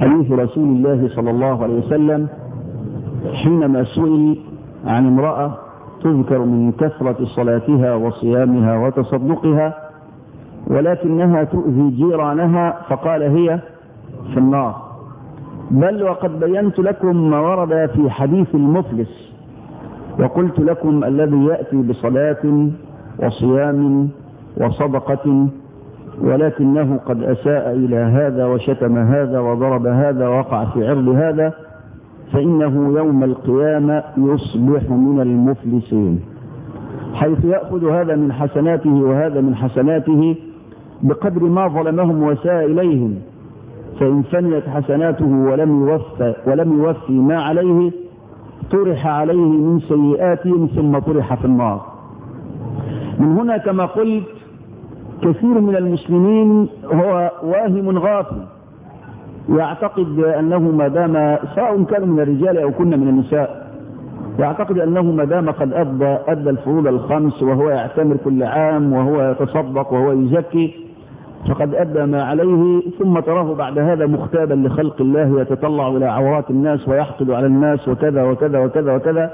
حديث رسول الله صلى الله عليه وسلم حينما سئل عن امرأة تذكر من كثرة صلاتها وصيامها وتصدقها ولكنها تؤذي جيرانها فقال هي في النار. بل وقد بينت لكم ما ورد في حديث المفلس وقلت لكم الذي يأتي بصلاة وصيام وصدقة ولكنه قد أساء إلى هذا وشتم هذا وضرب هذا ووقع في عرض هذا فإنه يوم القيامة يصبح من المفلسين. حيث يأخذ هذا من حسناته وهذا من حسناته بقدر ما ظلمهم وساء إليهم. فإن فنيت حسناته ولم يوفى ولم يوفي ما عليه طرح عليه من سيئاتهم ثم طرح في النار. من هنا كما قلت كثير من المسلمين هو واهم غافل. يعتقد أنه ما دام سواء كانوا من الرجال أو كنا من النساء يعتقد أنه ما دام قد أدى, أدى الفروض الخمس وهو يعتمر كل عام وهو يتصدق وهو يزكي فقد أدى ما عليه ثم تراه بعد هذا مختابا لخلق الله يتطلع إلى عورات الناس ويحقد على الناس وكذا وكذا وكذا وكذا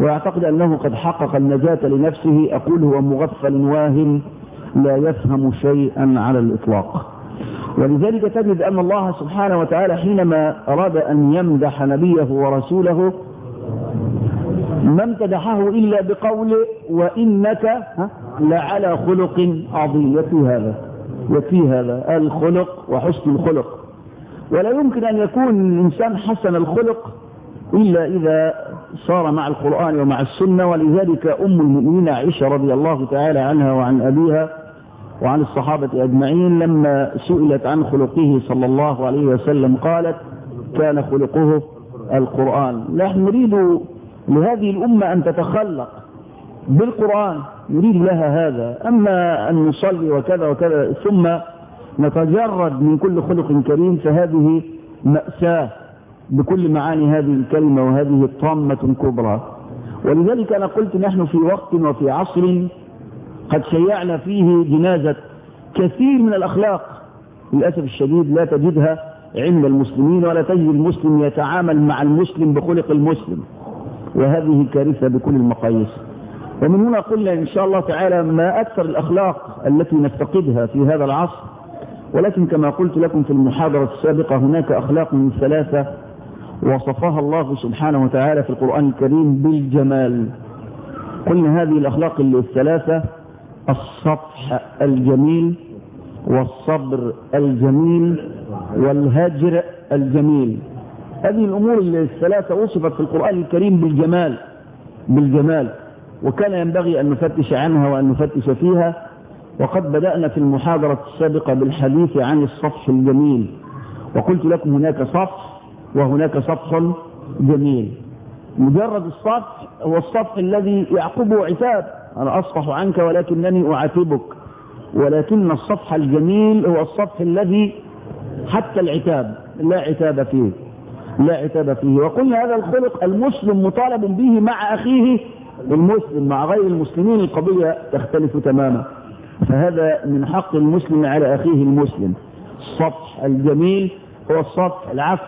ويعتقد أنه قد حقق النجاة لنفسه أقول هو مغفل واهم لا يفهم شيئا على الإطلاق. ولذلك تجد أن الله سبحانه وتعالى حينما أراد أن يمدح نبيه ورسوله ما امتدحه إلا بقوله وإنك لعلى خلق عظيم. يكفي هذا يكفي هذا. الخلق وحسن الخلق. ولا يمكن أن يكون الإنسان حسن الخلق إلا إذا صار مع القرآن ومع السنة. ولذلك أم المؤمنين عائشة رضي الله تعالى عنها وعن أبيها وعن الصحابة أجمعين لما سئلت عن خلقه صلى الله عليه وسلم قالت كان خلقه القرآن. نحن نريد لهذه الأمة أن تتخلق بالقرآن نريد لها هذا. أما أن نصلي وكذا وكذا ثم نتجرد من كل خلق كريم فهذه مأساة بكل معاني هذه الكلمة وهذه الطامة الكبرى. ولذلك أنا قلت نحن في وقت وفي عصر قد شيعنا فيه جنازة كثير من الأخلاق. للأسف الشديد لا تجدها عند المسلمين ولا تجد المسلم يتعامل مع المسلم بخلق المسلم وهذه كارثة بكل المقاييس. ومن هنا قلنا إن شاء الله تعالى ما أكثر الأخلاق التي نفتقدها في هذا العصر. ولكن كما قلت لكم في المحاضرة السابقة هناك أخلاق من ثلاثة وصفها الله سبحانه وتعالى في القرآن الكريم بالجمال. قلنا هذه الأخلاق الثلاثة الصفح الجميل والصبر الجميل والهجر الجميل. هذه الأمور الثلاثة وصفت في القرآن الكريم بالجمال بالجمال. وكان ينبغي أن نفتش عنها وأن نفتش فيها. وقد بدأنا في المحاضرة السابقة بالحديث عن الصفح الجميل. وقلت لكم هناك صفح وهناك صفح جميل. مجرد الصفح هو الصفح الذي يعقبه عتاب. أنا أصفح عنك ولكنني أعاتبك. ولكن الصفح الجميل هو الصفح الذي حتى العتاب لا عتاب فيه لا عتاب فيه. وقلنا هذا الخلق المسلم مطالب به مع أخيه المسلم مع غير المسلمين القضية تختلف تماما. فهذا من حق المسلم على أخيه المسلم. الصفح الجميل هو الصفح العفو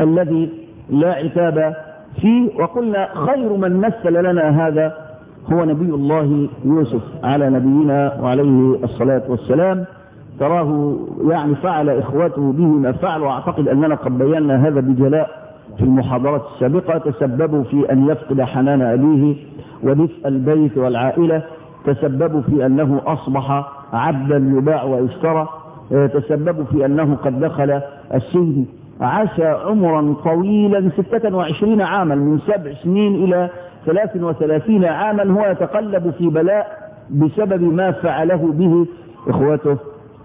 الذي لا عتاب فيه. وقلنا خير من مثل لنا هذا هو نبي الله يوسف على نبينا وعليه الصلاة والسلام. تراه يعني فعل إخوته به ما فعل وأعتقد أننا قد بينا هذا بجلاء في المحاضرات السابقة. تسببوا في أن يفقد حنان أبيه ودفء البيت والعائلة. تسببوا في أنه أصبح عبدا يباع ويشترى. تسببوا في أنه قد دخل السجن. عاش عمرا طويلا ستة وعشرين عاما من سبع سنين إلى ثلاث وثلاثين عاما هو يتقلب في بلاء بسبب ما فعله به إخوته.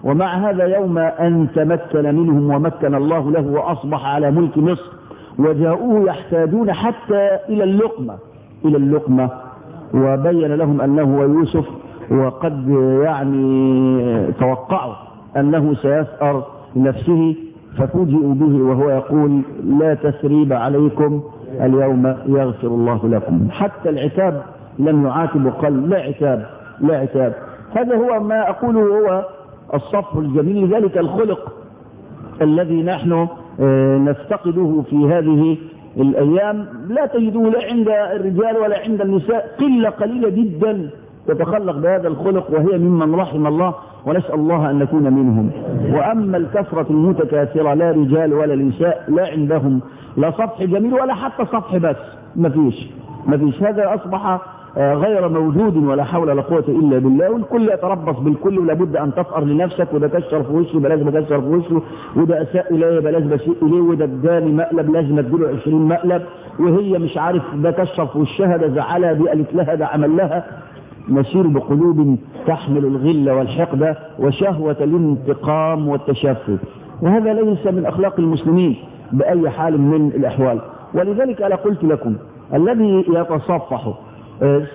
ومع هذا يوم أن تمكن منهم ومكن الله له وأصبح على ملك مصر وجاءوه يحتاجون حتى إلى اللقمة إلى اللقمة. وبين لهم أنه هو يوسف وقد يعني توقعوا أنه سيسأر لنفسه. ففوجئوا به وهو يقول لا تثريب عليكم اليوم يغفر الله لكم. حتى العتاب لم يعاتب وقال لا عتاب لا عتاب. هذا هو ما أقوله هو الصف الجميل ذلك الخلق الذي نحن نفتقده في هذه الأيام. لا تجده لا عند الرجال ولا عند النساء قلة قليلة جدا تتخلق بهذا الخلق وهي ممن رحم الله ونسأل الله أن نكون منهم. وأما الكثرة المتكاثرة لا رجال ولا نساء لا عندهم لا سطح جميل ولا حتى سطح بس. ما فيش. ما فيش. هذا أصبح غير موجود ولا حول ولا قوة إلا بالله. والكل يتربص بالكل ولابد أن تفأر لنفسك. وده كشر في وشه لازم أكشر في وشه. وده أساء إليه يبقى لازم أسيء إليه. وده اداني مقلب لازم أديله 20 مقلب. وهي مش عارف ده كشر في وشها ده زعلها دي قالت لها ده عمل لها. نسير بقلوب تحمل الغل والحقد وشهوة الانتقام والتشفي. وهذا ليس من أخلاق المسلمين بأي حال من الأحوال. ولذلك أنا قلت لكم الذي يتصفح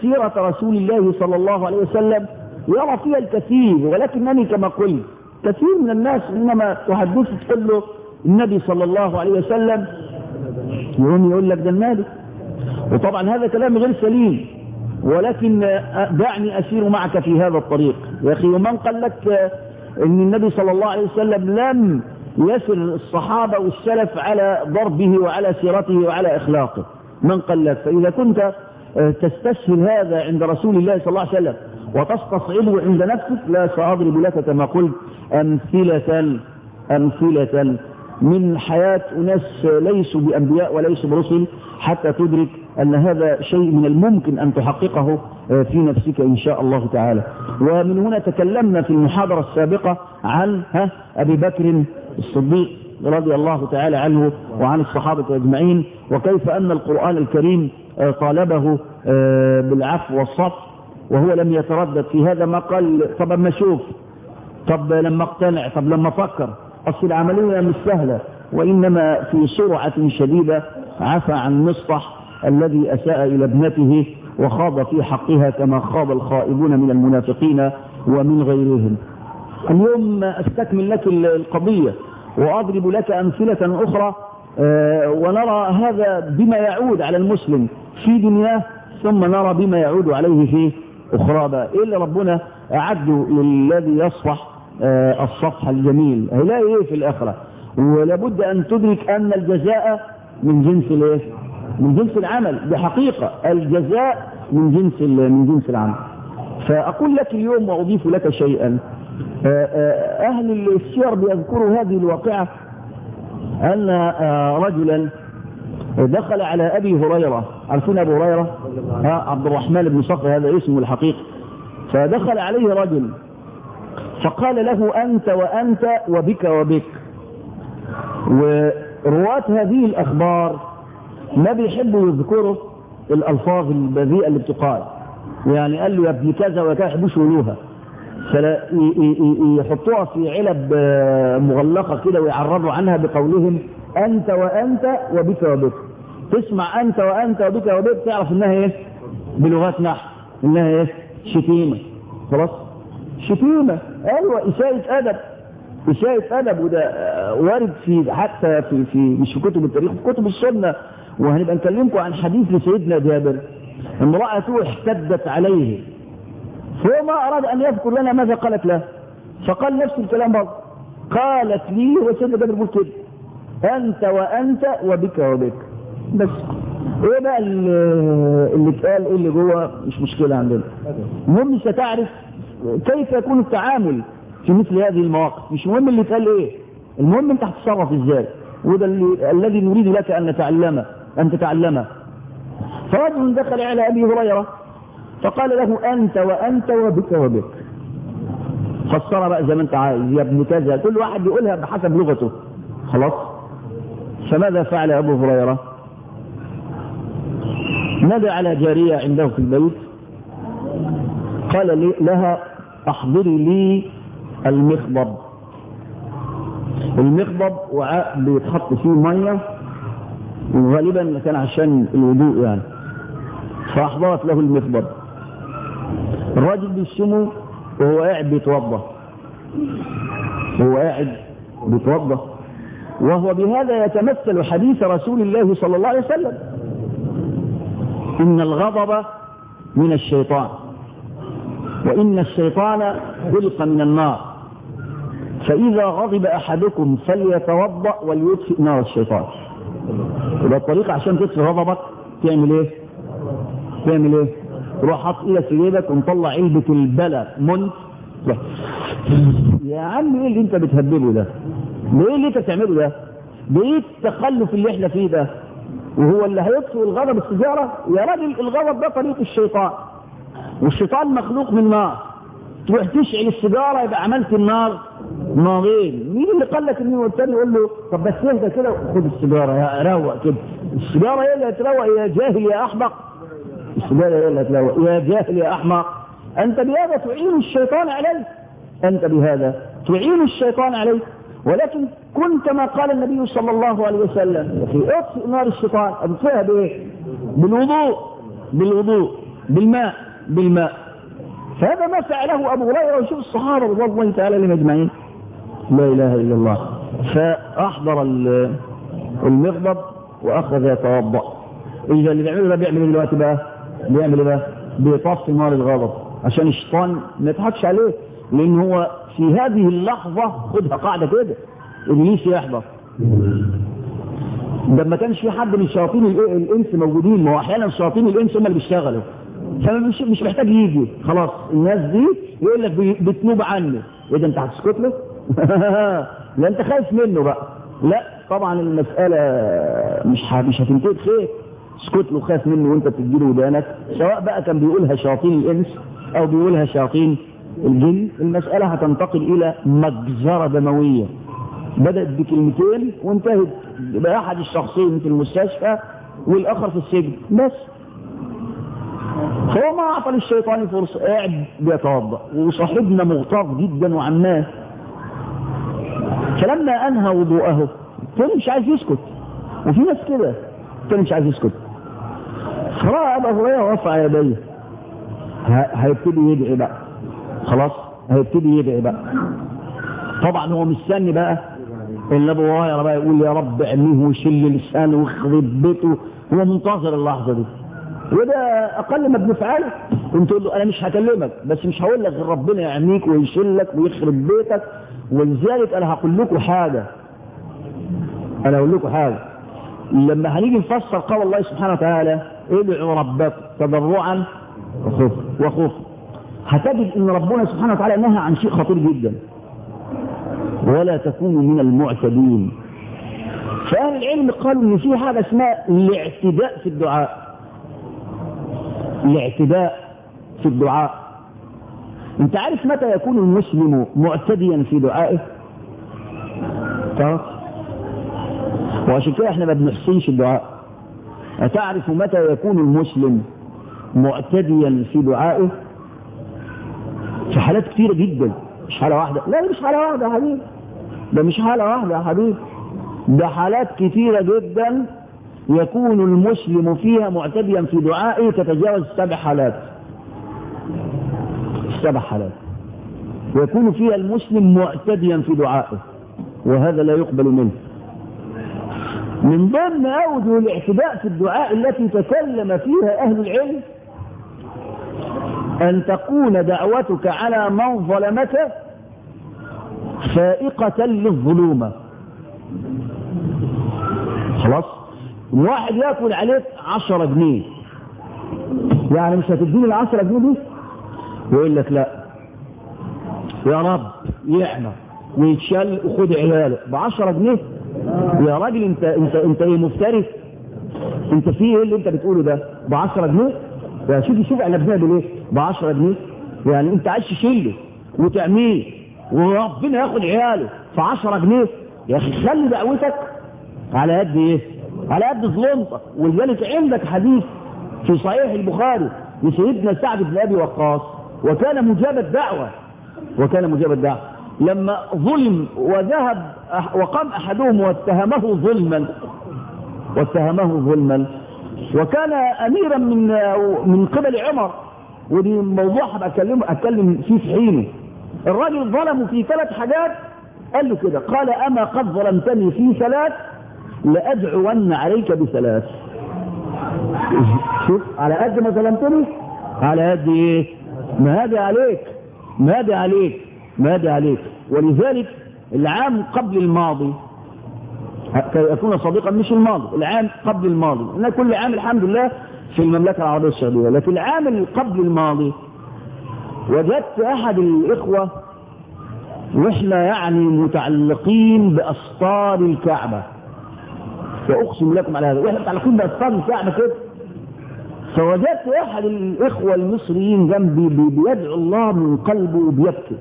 سيرة رسول الله صلى الله عليه وسلم يرى فيها الكثير ولكنني كما قلت كثير من الناس إنما تحدث تقول له النبي صلى الله عليه وسلم يقوم يقول لك ده النبي وطبعا هذا كلام غير سليم. ولكن دعني أسير معك في هذا الطريق. يا أخي ومن قال لك أن النبي صلى الله عليه وسلم لم يسر الصحابة والسلف على ضربه وعلى سيرته وعلى أخلاقه؟ من قال لك؟ فإذا كنت تستسهل هذا عند رسول الله صلى الله عليه وسلم وتستصعبه عند نفسك لا سأضرب لك كما قلت أمثلة أمثلة من حياة أناس ليسوا بأنبياء وليسوا برسل حتى تدرك أن هذا شيء من الممكن أن تحققه في نفسك إن شاء الله تعالى. ومن هنا تكلمنا في المحاضرة السابقة عن أبي بكر الصديق رضي الله تعالى عنه وعن الصحابة أجمعين وكيف أن القرآن الكريم طالبه بالعفو والصف وهو لم يتردد في هذا ما قال طب أما أشوف طب لما اقتنع طب لما أفكر أصل العملية مش سهلة وإنما في سرعة شديدة عفى عن مصطح الذي أساء إلى ابنته وخاض في حقها كما خاض الخائبون من المنافقين ومن غيرهم. اليوم أستكمل لك القضية وأضرب لك أمثلة أخرى ونرى هذا بما يعود على المسلم في دنياه ثم نرى بما يعود عليه في أخرى بقى إيه اللي ربنا أعده للذي يصفح الصفح الجميل. هيلاقي إيه في الآخرة؟ ولابد أن تدرك أن الجزاء من جنس الإيه؟ من جنس العمل بحقيقة الجزاء من جنس من جنس العمل. فأقول لك اليوم وأضيف لك شيئا. أهل السير بيذكروا هذه الواقعة أن رجلا دخل على أبي هريرة. عارفين أبو هريرة؟ عبد الرحمن بن صخر هذا اسمه الحقيقي. فدخل عليه رجل فقال له أنت وأنت وبك وبك. ورواة هذه الأخبار ما بيحبوا يذكروا الألفاظ البذيئة اللي بتقال. يعني قال له يا ابن كذا وكذا يحبوش يقولوها. يحطوها في علب مغلقة كده ويعرضوا عنها بقولهم أنت وأنت وبك وبك. تسمع أنت وأنت وبك وبك تعرف إنها إيه؟ بلغات نحو. إنها إيه؟ شتيمة. خلاص؟ شتيمة. أيوة إساءة أدب. إساءة أدب وده وارد في حتى في في مش في كتب التاريخ في كتب السنة. وهنبقى نكلمكم عن حديث لسيدنا جابر. امرأته احتدت عليه. فهو ما أراد أن يذكر لنا ماذا قالت له. فقال نفس الكلام برضه. قالت لي وسيدنا جابر يقول كده. أنت وأنت وبك وبك. بس. إيه بقى اللي اتقال؟ إيه اللي جوه؟ مش مشكلة عندنا. المهم ستعرف كيف يكون التعامل في مثل هذه المواقف. مش مهم اللي اتقال إيه. المهم أنت هتتصرف إزاي. وده الذي نريد لك أن نتعلمه. أن تتعلمه. فرجل دخل على أبي هريرة فقال له أنت وأنت وبك وبك. فسرها بقى زي ما انت عايز يا ابن كذا. كل واحد يقولها بحسب لغته. خلاص. فماذا فعل أبو هريرة؟ نادى على جارية عنده في البيت. قال لي لها احضري لي المخضب. المخضب وعاء بيتحط فيه مية. وغالبا كان عشان الوضوء يعني. فأحضرت له المخضب الراجل بيشمه وهو قاعد بيتوضا وهو قاعد بيتوضا وهو بهذا يتمثل حديث رسول الله صلى الله عليه وسلم. إن الغضب من الشيطان. وإن الشيطان خلق من النار. فإذا غضب أحدكم فليتوضأ وليطفئ نار الشيطان. يبقى الطريقة عشان تطفي غضبك تعمل إيه؟ تعمل إيه؟ تروح حاط إيدك في جيبك ومطلع علبة البلا منت يا عم إيه اللي أنت بتهببه ده؟ ده إيه اللي أنت بتعمله ده؟ ده إيه التخلف اللي إحنا فيه ده؟ وهو اللي هيطفئ الغضب السيجارة يا راجل الغضب ده طريق الشيطان والشيطان مخلوق من نار تروح تشعل السيجاره يبقى عملت النار نارين مين اللي قال لك إنه يقول له طب بس اهدى كده؟ خد السيجارة يا روق كده. السيجارة هي اللي هتروق يا جاهل يا أحمق. السيجارة هي اللي هتروق يا جاهل يا أحمق. أنت بهذا تعين الشيطان عليك. أنت بهذا تعين الشيطان عليك. ولكن كن كما قال النبي صلى الله عليه وسلم في اطفئ نار الشيطان. اطفئها بإيه؟ بالوضوء. بالوضوء. بالماء. بالماء. فهذا ما فعله أبو هريرة وشوف الصحابة رضي الله تعالى عليهم أجمعين. لا إله إلا الله. فأحضر المغضب وأخذ يتوضأ. إذا اللي بيعمله ده بيعمل إيه دلوقتي بقى؟ بيعمل إيه بقى؟ بيطفي نار الغضب. عشان الشيطان ما يضحكش عليه. لأن هو في هذه اللحظة خدها قاعدة كده. إبليس يحضر. ده ما كانش في حد من شياطين الإنس موجودين. ما هو أحيانا شياطين الإنس هم اللي بيشتغلوا. فمش مش محتاج يجي. خلاص الناس دي يقول لك بتنوب عنه. إيه ده أنت هتسكت له؟ لا انت خايف منه بقى. لا طبعا المسألة مش مش هتنتهي بخير. اسكت له خاف منه وانت بتديله ودانك. سواء بقى كان بيقولها شياطين الإنس أو بيقولها شياطين الجن المسألة هتنتقل إلى مجزرة دموية. بدأت بكلمتين وانتهت بأحد الشخصين في المستشفى والآخر في السجن. بس. فهو ما أعطى للشيطان فرصة قاعد بيتوضأ. وصاحبنا مغتاظ جدا وعماه. فلما أنهى وضوءه كان مش عايز يسكت. وفي ناس كده كان مش عايز يسكت. فرأى أبا هريرة رفع يديه. هيبتدي يدعي بقى. خلاص؟ هيبتدي يدعي بقى. طبعا هو مستني بقى. اللي أبو هريرة بقى يقول يا رب اعميه ويشل لسانه ويخرب بيته. هو منتظر اللحظة دي. وده أقل ما بنفعله قلت له أنا مش هكلمك بس مش هقول لك ربنا يعميك ويشلك ويخرب بيتك. ولذلك أنا هقول لكم حاجة. أنا أقول لكم حاجة. لما هنيجي نفسر قول الله سبحانه وتعالى ادعوا ربك تضرعا وخوفا وخوفا هتجد إن ربنا سبحانه وتعالى نهى عن شيء خطير جدا. ولا تكونوا من المعتدين. فأهل العلم قالوا إن في حاجة اسمها الاعتداء في الدعاء. الاعتداء في الدعاء. انت عارف متى يكون المسلم معتديا في دعائه؟ تعرف؟ وعشان كده إحنا ما بنحسنش الدعاء. أتعرف متى يكون المسلم معتديا في دعائه؟ في حالات كثيرة جدا. مش حالة واحدة. لا مش حالة واحدة يا حبيبي ده مش حالة واحدة يا حبيبي ده حالات كثيرة جدا يكون المسلم فيها معتديا في دعائه تتجاوز سبع حالات. سبع حالات ويكون فيها المسلم معتديا في دعائه وهذا لا يقبل منه. من ضمن أوجه الاعتداء في الدعاء التي تكلم فيها أهل العلم أن تكون دعوتك على من ظلمك فائقة للظلومة خلاص؟ واحد يأكل عليك عشرة جنيه. يعني مش هتديني العشرة جنيه دي؟ ويقول لك لا. يا رب يعمى ويتشل وخد عياله. بعشرة جنيه؟ يا راجل انت انت انت إيه مفتري انت في إيه اللي انت بتقوله ده؟ ب 10 جنيه؟ يا شوفي شوف إحنا بنعمل إيه؟ ب 10 جنيه؟ يعني انت عايز تشيله وتعميه وربنا ياخد عياله في 10 جنيه؟ يا أخي خلي دعوتك على قد إيه؟ على قد ظلمتك. ولذلك عندك حديث في صحيح البخاري لسيدنا سعد بن أبي وقاص. وكان مجاب الدعوة. وكان مجاب الدعوة. لما ظلم وذهب وقام أحدهم واتهمه ظلما. واتهمه ظلما. وكان أميرا من من قبل عمر. ودي موضوع هبقى أتكلم فيه في حينه. الراجل ظلمه في ثلاث حاجات. قال له كده قال أما قد ظلمتني في ثلاث لأدعون عليك بثلاث. شوف على قد ما ظلمتني على قد إيه؟ ما هذا عليك؟ ما هذا عليك؟ ماذا عليك؟ ولذلك العام قبل الماضي كي يكون صديقا مش الماضي العام قبل الماضي. أنا كل عام الحمد لله في المملكة العربية السعودية. لكن العام اللي قبل الماضي وجدت أحد الإخوة وإحنا يعني متعلقين بأسطار الكعبة. وأقسم لكم على هذا. وإحنا متعلقين بأسطار الكعبة كده فوجدت أحد الإخوة المصريين جنبي بيدعو الله من قلبه وبيبكي.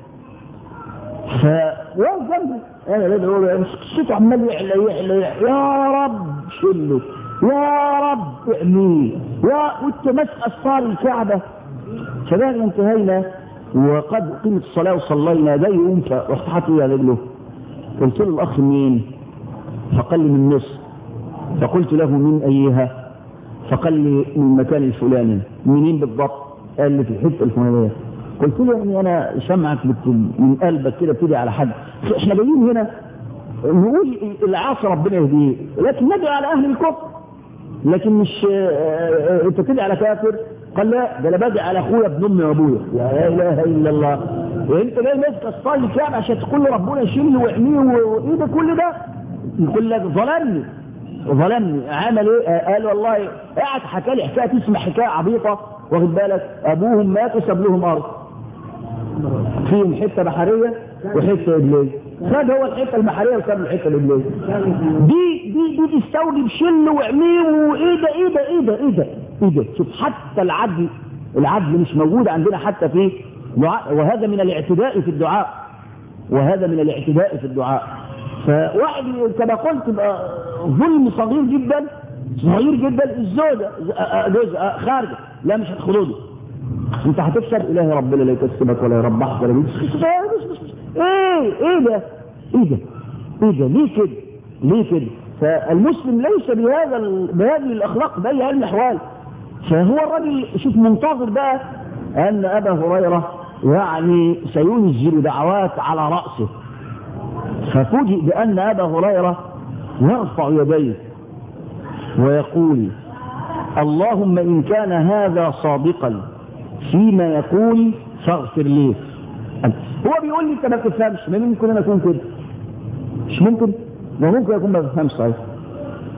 فوقف جنبي. أنا بدعو له صوته عمال يعلى يعلى يا رب شله يا رب اعميه يا وانت ماسك أسطار الكعبة. فبعد انتهينا. وقد قيمت الصلاة وصلينا. يقوم فرحت على رجله قلت له الأخ مين؟ فقال لي من مصر. فقلت له من أيها؟ فقال لي من المكان الفلاني منين بالضبط؟ قال لي في الحته الفلانية. قلت له يعني أنا سامعك من قلبك كده بتدعي على حد. إحنا جايين هنا نقول العاصي ربنا يهديه لكن ندعي على أهل الكفر. لكن مش آه أنت تدعي على كافر؟ قال لا ده أنا بدعي على أخويا ابن أمي وأبويا. لا إله إلا الله. انت جاي ماسك اصطال الكعب عشان تقول له ربنا يشيله ويحميه وايه ده كل ده؟ يقول لك ظلمني. ظلمني. عمل إيه؟ قال والله قاعد حكى لي حكاية تسمع حكاية عبيطة. واخد بالك؟ أبوهم مات وساب لهم أرض. فيهم حتة بحرية وحتة رجليه خد هو الحتة البحرية وساب الحته الرجليه دي دي دي تستوجب شل وعميه وإيه ده إيه ده إيه ده إيه ده إيه ده. شوف حتى العدل العدل مش موجود عندنا حتى في دعاء. وهذا من الاعتداء في الدعاء. وهذا من الاعتداء في الدعاء. فواحد كما قلت ظلم صغير جدا صغير جدا الزوجة جوز خارجة لا مش هتخرجه انت هتكسب. إلهي ربنا لا يكسبك ولا يربحك ولا إيه إيه ده؟ إيه ده؟ إيه ده؟ ليه كده؟ ليه كده؟ فالمسلم ليس بهذا بهذه الأخلاق باي هذه الاحوال فهو الراجل شوف منتظر بقى أن أبا هريرة يعني سينزل دعوات على رأسه. ففوجئ بأن أبا هريرة يرفع يديه ويقول اللهم إن كان هذا صادقا فيما يقول فاغفر لي. هو بيقول لي أنت ما بتفهمش ممكن أنا أكون كده. مش ممكن؟ ما ممكن أكون ما بفهمش صحيح.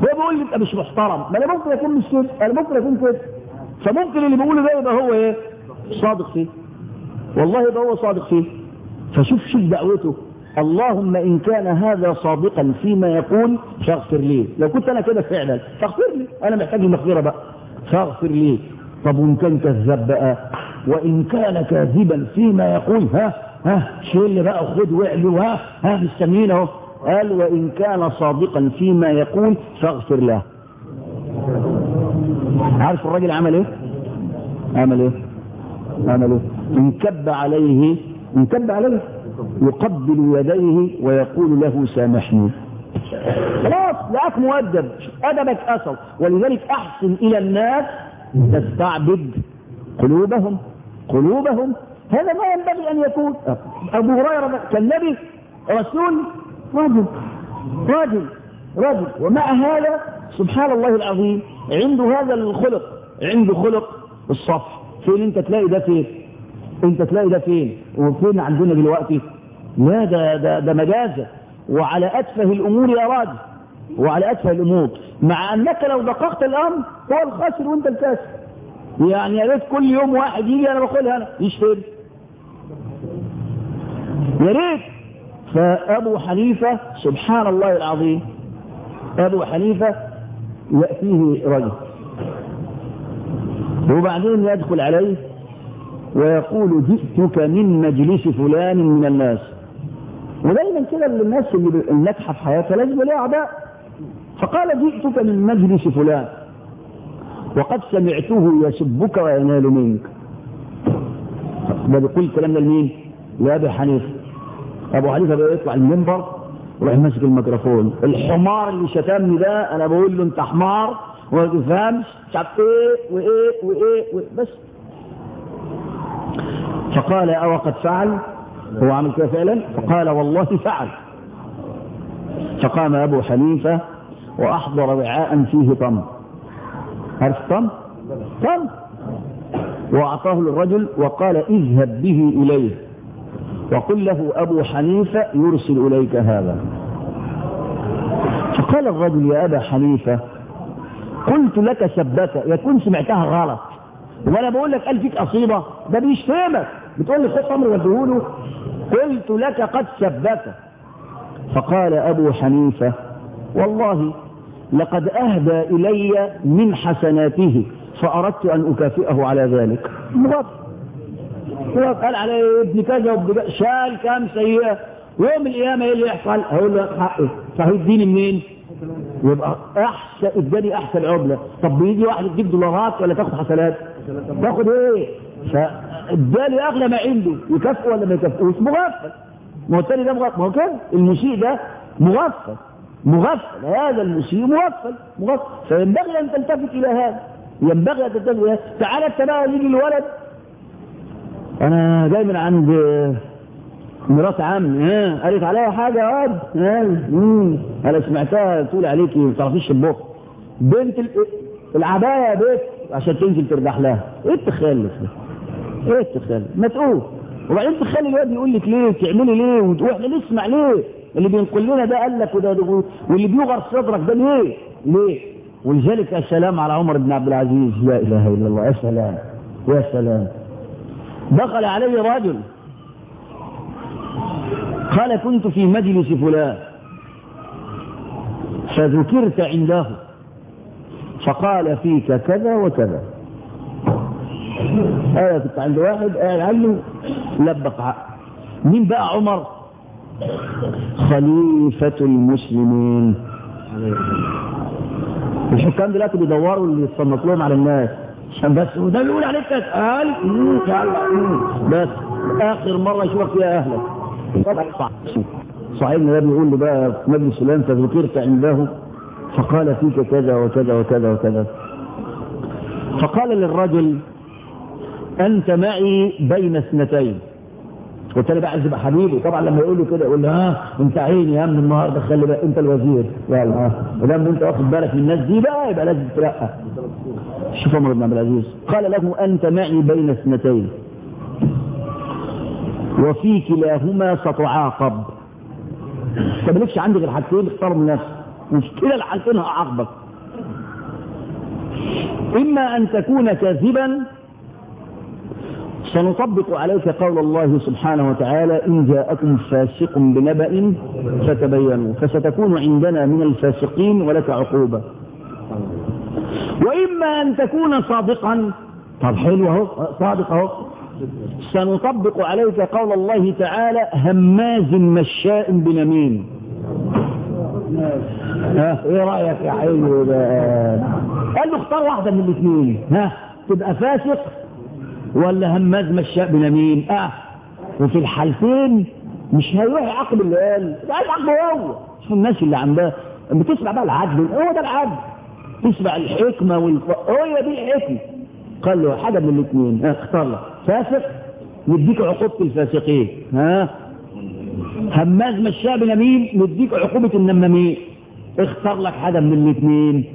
هو بيقول لي أنت مش محترم. ما أنا ممكن أكون مش كده أنا ممكن أكون كده. فممكن اللي بيقوله ده يبقى هو إيه؟ صادق فيه. والله يبقى هو صادق فيه. فشوف شوف دعوته. اللهم إن كان هذا صادقا فيما يقول فاغفر لي. لو كنت أنا كده فعلا فاغفر لي. أنا محتاج المغفرة بقى. فاغفر لي. طب وإن كان كذاب بقى؟ وإن كان كاذبا فيما يقول. ها؟ ها؟ شيل بقى خد واعمل ها؟ ها؟ مستنيين أهو. قال وإن كان صادقا فيما يقول فاغفر له. عارف الراجل عمل إيه؟ عمل إيه؟ عمل إيه؟ انكب عليه. انكب عليه. يقبل يديه ويقول له سامحني. خلاص لقاك مؤدب. ادبك اثر ولذلك أحسن إلى الناس تستعبد قلوبهم. قلوبهم. هذا ما ينبغي أن يكون. أبو هريرة كان نبي رسول رجل رجل رجل. ومع هذا سبحان الله العظيم عنده هذا الخلق عنده خلق الصفح فين أنت تلاقي ده فين؟ انت تلاقي ده فين؟ وفين عندنا دلوقتي؟ لا ده ده ده مجازة وعلى أتفه الأمور يا راجل. وعلى أتفه الأمور. مع أنك لو دققت الأمر هو الخاسر وأنت الكاسر يعني يا ريت كل يوم واحد يجي أنا بقولها أنا. يشتري يا ريت. فأبو حنيفة سبحان الله العظيم. أبو حنيفة يأتيه رجل. وبعدين يدخل عليه ويقول جئتك من مجلس فلان من الناس. ودايما كده الناس اللي الناجحة في حياتها لازم لها اعداء فقال جئتك من مجلس فلان. وقد سمعته يسبك وينال منك. ده بيقول الكلام ده لمين؟ لأبي حنيفة. أبو حنيفة بقى يطلع المنبر ويروح ماسك الميكروفون. الحمار اللي شتمني ده أنا بقول له أنت حمار وما تفهمش. مش عارف إيه وإيه وإيه, بس فقال أو قد فعل؟ هو عمل كده فعلا؟ فقال والله فعل. فقام أبو حنيفة وأحضر وعاء فيه طم. عارف طم؟ طم. وأعطاه للرجل وقال اذهب به إليه. وقل له أبو حنيفة يرسل إليك هذا. فقال الرجل يا أبا حنيفة قلت لك سبك يكون سمعتها غلط. وأنا بقول لك قال فيك قصيدة ده بيشتمك بتقول لي خد أمر وديهوله قلت لك قد سبك فقال أبو حنيفة والله لقد أهدى إلي من حسناته فأردت أن أكافئه على ذلك. مغفر قال على ابن كذا وابن شال كام سيئة. يوم القيامة إيه اللي يحصل؟ هقول له حقه. فهيديني منين؟ يبقى أحسن اداني أحسن عملة. طب بيجي واحد يديك دولارات ولا تاخد حسنات؟ تاخد إيه؟ فاداني اغلى ما عنده. يكافئه ولا ما يكافئوش مغفل. ما هو التاني ده مغفل. ما هو كده؟ المسيء ده مغفل. مغفل. هذا المسيء مغفل. مغفل. فينبغي أن تلتفت إلى هذا. ينبغي أن تلتفت إلى هذا. تعالى بقى يجي الولد. أنا جاي من عند مرات ها؟ قالت عليا حاجة يا واد؟ أنا سمعتها تقول عليكي ما تعرفيش البخ. بنت العباية يا بيت عشان تنزل ترجح لها. إيه التخلف ده؟ إيه التخلف ما تقول. وبعدين تخلي الواد يقول لك ليه؟ تعملي ليه؟ وإحنا نسمع ليه؟ اللي بينقل لنا ده قال لك وده ده واللي بيغر صدرك ده ليه؟ ليه؟ ولذلك السلام على عمر بن عبد العزيز. لا إله إلا الله. يا سلام. يا سلام. دخل عليه رجل. قال كنت في مجلس فلان. فذكرت عنده. فقال فيك كذا وكذا. أنا كنت عند واحد قاعد عنه لبق عقل. مين بقى عمر؟ خليفة المسلمين. الحكام دلوقتي بيدوروا اللي يتصنف لهم على الناس. عشان بس وده بيقول عليك قال بس آخر مرة يشوفك فيها أهلك. صاحبنا ده بيقول له بقى في مجلس فلان فذكرت عنده. فقال فيك كذا وكذا وكذا وكذا. فقال للرجل أنت معي بين اثنتين. قلت له يبقى حبيبي طبعا لما يقول كده يقول له ها أنت عيني يا من النهارده خلي بقى أنت الوزير. يلا ولما أنت واخد بالك من الناس دي بقى يبقى لازم ترقى. شوف عمر بن عبد العزيز. قال له أنت معي بين اثنتين. وفي كلاهما ستعاقب انت مالكش عندي غير حاجتين اختار من نفسك. مش كده الحالتين هعاقبك إما أن تكون كاذبا سنطبق عليك قول الله سبحانه وتعالى إن جاءكم فاسق بنبأ فتبينوا فستكون عندنا من الفاسقين ولك عقوبة. وإما أن تكون صادقا طب حلو أهو صادق أهو سنطبق عليك قول الله تعالى هماز مشاء بنميم. ها؟ إيه رأيك يا حلو ده قال له اختار واحدة من الاثنين. ها؟ تبقى فاسق ولا هماز مشاء بنميم آه. وفي الحالتين مش هيروح يعاقب اللي قال ده يعاقبه هو. شوف الناس اللي عندها بتسمع بقى العدل. هو ده العدل. تسمع الحكمة والف... هي دي الحكمة. قال له حاجة من الاثنين. اختار لك. فاسق؟ نديك عقوبة الفاسقين. ها؟ هماز مشاء بنميم نديك عقوبة النمامين اختار لك حاجة من الاثنين.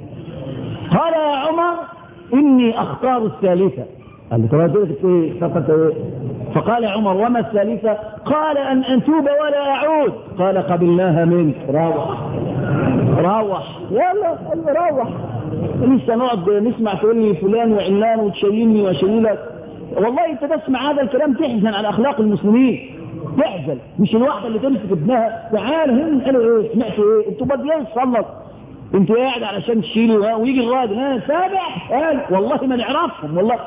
قال يا عمر إني أختار الثالثة. قال له ترى إيه اخترت إيه؟ فقال عمر وما الثالثة؟ قال أن انتوب ولا أعود. قال قبلناها منك. روح. روح. يلا روح. لسه نقعد نسمع تقول لي فلان وعلان وتشيلني وأشيلك؟ والله أنت تسمع هذا الكلام تحزن على أخلاق المسلمين. تحزن مش الواحدة اللي تمسك ابنها. تعال هم قالوا إيه؟ سمعتوا إيه؟ أنتوا بديان تصلت انت قاعد علشان تشيله ويجي الراجل ها سابع. قال والله ما نعرفهم والله.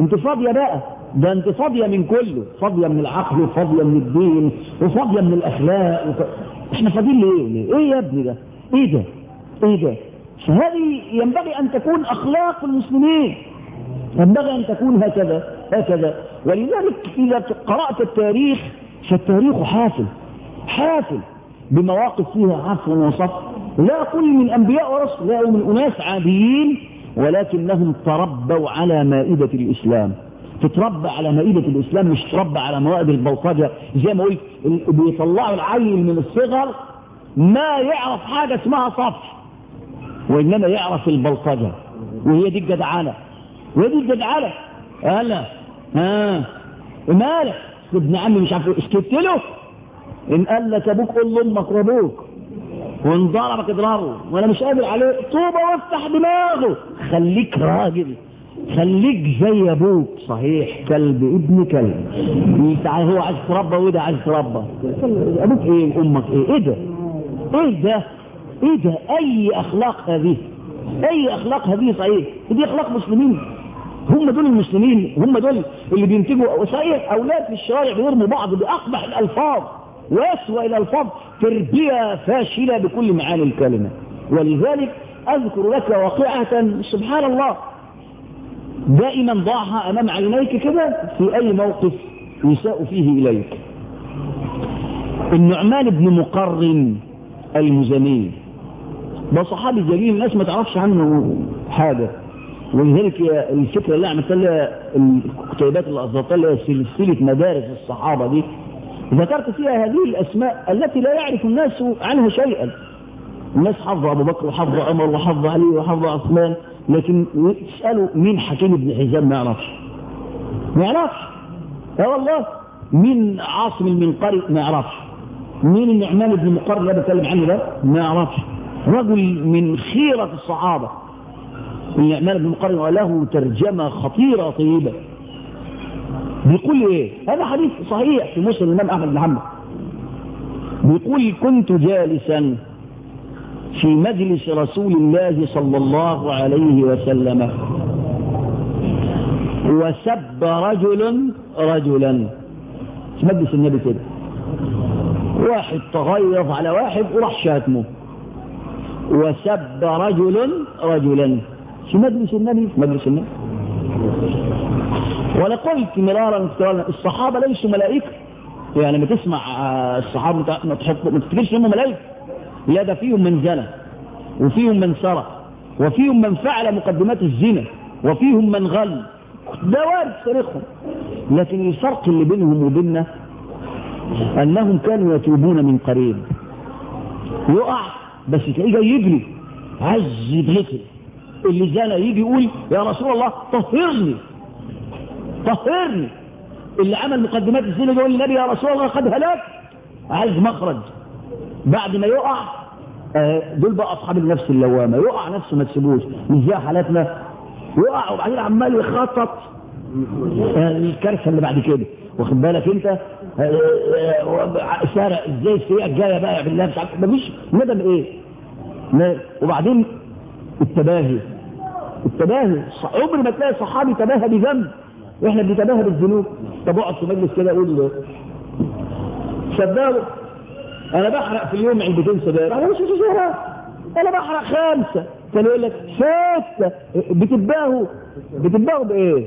انت فاضية بقى. ده انت فاضية من كله. فاضية من العقل وفاضية من الدين وفاضية من الأخلاق. وف... إحنا فاضيين ليه؟ ليه؟ إيه يا ابني ده؟ إيه ده؟ إيه ده؟ فهذه ينبغي أن تكون أخلاق المسلمين. ينبغي أن تكون هكذا هكذا. ولذلك إذا قرأت التاريخ فالتاريخ حافل حافل بمواقف فيها عفو وصف لا كل من أنبياء ورسل لا من أناس عاديين ولكنهم تربوا على مائدة الإسلام. تتربى على مائدة الإسلام مش تربى على موائد البلطجة. زي ما قلت بيطلعوا العيل من الصغر ما يعرف حاجة اسمها صفح وإنما يعرف البلطجة وهي دي الجدعانة وهي دي الجدعانة هلا ها مالك؟ ابن عمي مش عارف اسكت له. إن قال لك أبوك قول لامك وأبوك. وإن ضربك اضربه وأنا مش قادر عليه. طوبة وأفتح دماغه. خليك راجل. خليك زي أبوك. صحيح كلب. ابن كلب. هو عايز تربى وده عايز تربى. أبوك إيه؟ وامك إيه؟ إيه ده؟ إيه ده؟ إيه ده؟ أي أخلاق هذه؟ أي أخلاق هذه صحيح؟ دي أخلاق مسلمين. هم دول المسلمين هم دول اللي بينتجوا صحيح أولاد في الشوارع بيرموا بعض بأقبح الألفاظ واسوأ الالفاظ تربية فاشلة بكل معاني الكلمة. ولذلك أذكر لك واقعة سبحان الله دائما ضعها أمام عينيك كده في أي موقف يساء فيه إليك. النعمان بن مقرن المزني ده صحابي جليل الناس ما تعرفش عنه حاجة. ولذلك الفكرة اللي عملت لها الكتيبات اللي اصدرتها لها سلسله مدارس الصحابة دي. ذكرت فيها هذه الأسماء التي لا يعرف الناس عنها شيئا. الناس حفظ أبو بكر وحفظ عمر وحفظ علي وحفظ عثمان لكن تسالوا مين حكيم بن حزام؟ ما يعرفش ما يعرفش آه والله مين عاصم المنقري؟ ما يعرفش مين النعمان بن مقرن اللي بتكلم عنه ده؟ ما يعرفش رجل من خيرة الصحابة. النعمان بن مقرن وله ترجمة خطيرة طيبة. بيقول إيه؟ هذا حديث صحيح في مسلم الإمام أحمد بن حنبل. بيقول كنت جالسا في مجلس رسول الله صلى الله عليه وسلم. وسب رجل رجلا. في مجلس النبي كده. واحد تغيظ على واحد وراح شاتمه. وسب رجل رجلا. في مجلس النبي في مجلس النبي. وأنا قلت مرارا الصحابة ليسوا ملائكة. يعني لما تسمع الصحابة ما تحط ما تفتكرش إنهم ملائكة. لا ده فيهم من زنى وفيهم من سرق وفيهم من فعل مقدمات الزنا وفيهم من غل. ده وارد تاريخهم. لكن الفرق اللي بينهم وبيننا أنهم كانوا يتوبون من قريب. يقع بس تلاقيه جاي يجري عايز يتغسل اللي زنى يجي يقول يا رسول الله طهرني. طهرني. اللي عمل مقدمات الزنا يقول للنبي يا رسول الله قد هلك. عايز مخرج. بعد ما يقع دول بقى أصحاب النفس اللوامة. يقع نفسه ما تسيبوش. مش زي حالاتنا. يقع وبعدين عمال يخطط. الكارثة اللي بعد كده. واخد بالك انت؟ سارع إزاي السرقه الجاية بقى بالله مش عارف. مفيش. ندم إيه؟ وبعدين التباهي. التباهي. عمر ما تلاقي صحابي تباهى بذنب. وإحنا بنتباهى بالذنوب. طب اقعد في مجلس كده أقول صدقوا أنا بحرق في اليوم علبتين سجاير. أنا مش سجاير أنا بحرق خمسة. كان يقول لك سته بتتباهوا. بتتباهوا بإيه؟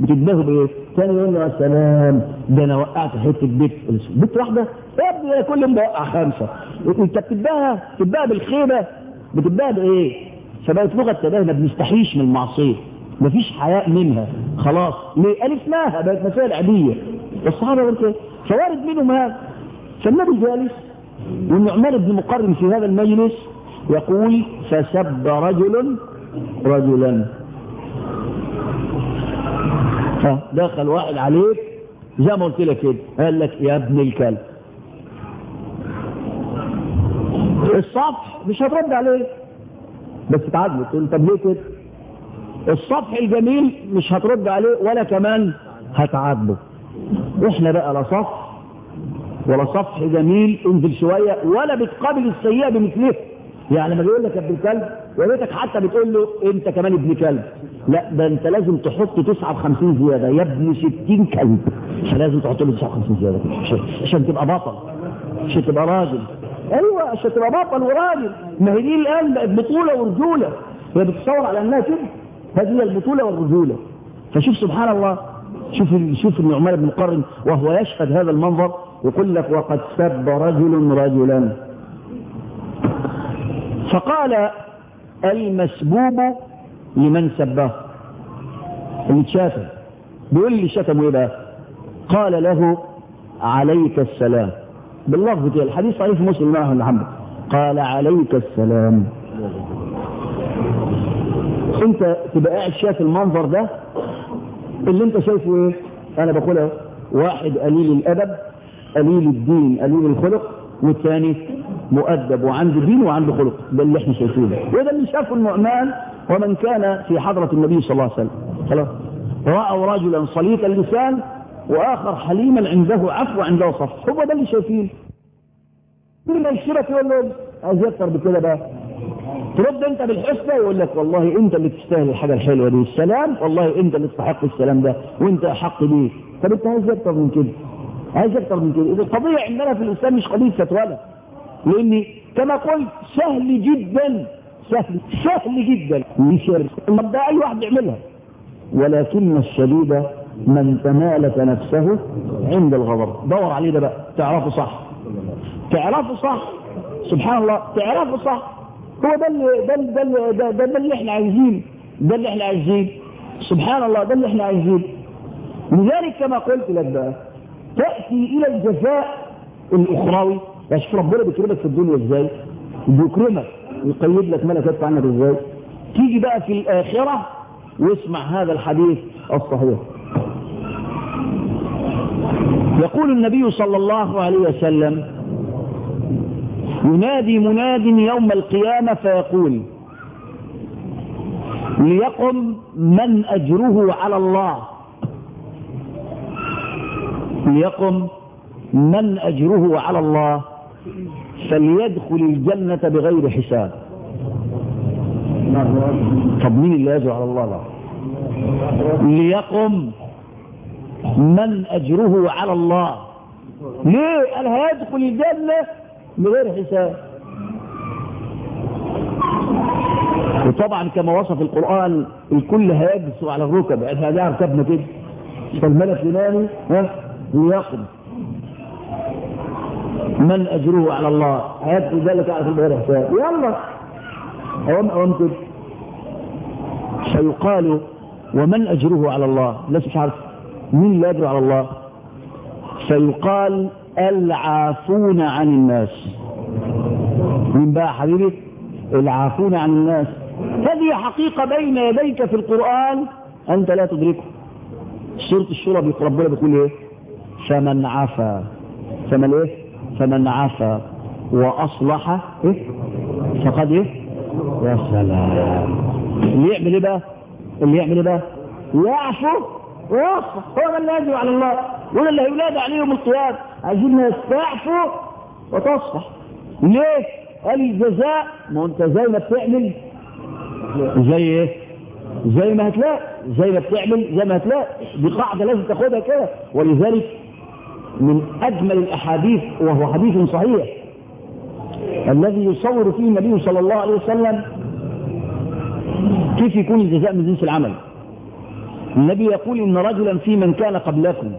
بتتباهوا بإيه؟ كان يقول له يا سلام ده أنا وقعت حتة بيت بيت واحدة. يا ابني كل يوم بوقع خمسة. إنت بتتباهى؟ بتتباهى بالخيبة؟ بتتباهى بإيه؟ فبقت لغة التباهي ما بنستحيش من المعصية. مفيش حياء منها. خلاص. ليه؟ الفناها بقت مسائل عادية. الصحابه قالت فوارد منهم هذا فالنبي جالس والنعمان بن مقرن في هذا المجلس يقول فسب رجل رجلا. دخل واحد عليك زي ما قلت لك كده قال لك يا ابن الكلب. الصفح مش هترد عليه بس تعادله تقول طب ليه كده؟ الصفح الجميل مش هترد عليه ولا كمان هتعاتبه. إحنا بقى لا صفح ولا صفح جميل انزل شوية ولا بتقابل السيئة بمثله يعني لما بيقول لك يا ابن الكلب يا ريتك حتى بتقول له انت كمان ابن كلب. لا ده انت لازم تحط 59 زيادة. يا ابن 60 كلب. فلازم تحط له 59 زيادة. عشان تبقى بطل عشان تبقى راجل. أيوه عشان تبقى بطل وراجل. ما هي دي الآن بقت بطولة ورجولة. هي بتصور على انها كده. هذه هي البطولة والرجولة. فشوف سبحان الله. شوف شوف النعمان بن مقرن وهو يشهد هذا المنظر. يقول لك وقد سب رجل رجلا. فقال المسبوب لمن سبه اللي شاتم بيقول لي شتمه إيه بقى؟ قال له عليك السلام. باللفظ كده. الحديث صحيح في مسلم معه محمد. قال عليك السلام. انت تبقى قاعد شايف المنظر ده اللي انت شايفه إيه؟ أنا بقول اهو. واحد قليل الأدب قليل الدين قليل الخلق والثاني مؤدب وعنده دين وعنده خلق. ده اللي إحنا شايفينه. وده اللي شافه النعمان ومن كان في حضرة النبي صلى الله عليه وسلم. خلاص. رأوا رجلا صليط اللسان وآخر حليما عنده عفو عنده صف. هو ده اللي شايفينه. كل ما يشترك يقول له عايز أكتر بكده بقى؟ ترد انت بالحسنى يقول لك والله انت اللي تستاهل الحاجة الحلوة دي. السلام؟ والله انت اللي تستحق السلام ده. وانت احق بيه. طب انت عايز أكتر من كده؟ عايز أكتر من كده؟ إذا القضية عندنا في الإسلام مش قضيه فتوى لأني كما قلت سهل جدا. سهل سهل جدا. يشير طب ده أي واحد يعملها ولكن الشديد من تمالك نفسه عند الغضب. دور عليه ده بقى. تعرفه صح. تعرفه صح. سبحان الله. تعرفه صح. هو ده اللي ده اللي ده, ده, ده اللي إحنا عايزينه ده اللي إحنا عايزينه سبحان الله. ده اللي إحنا عايزينه لذلك كما قلت لك بقى تأتي إلى الجزاء الأخروي يا شوف ربنا بيكرمك في الدنيا إزاي؟ بيكرمك. يقيد لك ملكات عنك إزاي؟ تيجي بقى في الآخرة واسمع هذا الحديث الصحيح. يقول النبي صلى الله عليه وسلم ينادي مناد يوم القيامة فيقول ليقم من أجره على الله. ليقم من أجره على الله فليدخل الجنة بغير حساب. طب مين اللي يجر على الله؟ ليقم من أجره على الله. ليه؟ قال هيدخل الجنة بغير حساب. وطبعا كما وصف القرآن الكل هيجلس على الركب. هذا ركبنا كده. فالملك ينامي ها؟ من أجره على الله؟ هيدخل ذلك على بغير حساب. يلا. أوم أوم كده. فيقال ومن أجره على الله؟ ليس مش عارف مين اللي أجره على الله؟ فيقال العافون عن الناس. مين بقى حبيبي؟ العافون عن الناس. هذه حقيقة بين يديك في القرآن أنت لا تدركه. سورة الشورى ربنا بيقول إيه؟ فمن عفا. فمن إيه؟ فمن عفا. وأصلح إيه؟ فقد إيه؟ يا سلام اللي يعمل إيه بقى؟ اللي يعمل إيه بقى؟ يعفو. ويصفح هو ده اللي يجب على الله. وده اللي هيولاد عليهم القيام عايزين تعفو وتصفح. ليه قال الجزاء ما انت زي ما بتعمل زي إيه؟ زي ما هتلاقي. زي ما بتعمل زي ما هتلاقي. دي قاعدة لازم تاخدها كده. ولذلك من أجمل الأحاديث وهو حديث صحيح الذي يصور فيه النبي صلى الله عليه وسلم كيف يكون الجزاء من جنس العمل. النبي يقول إن رجلا في من كان قبلكم.